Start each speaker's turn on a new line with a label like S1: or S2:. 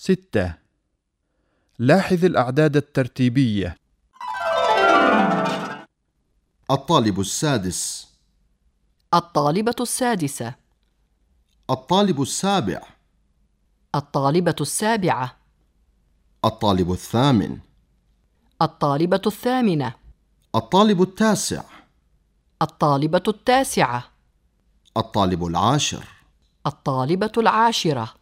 S1: ستة. لاحظ الأعداد الترتيبية.
S2: الطالب السادس.
S3: الطالبة السادسة.
S2: الطالب السابع.
S3: الطالبة السابعة.
S2: الطالب الثامن.
S3: الطالبة الثامنة.
S2: الطالب التاسع.
S3: الطالبة التاسعة.
S2: الطالب العاشر.
S3: الطالبة العاشرة.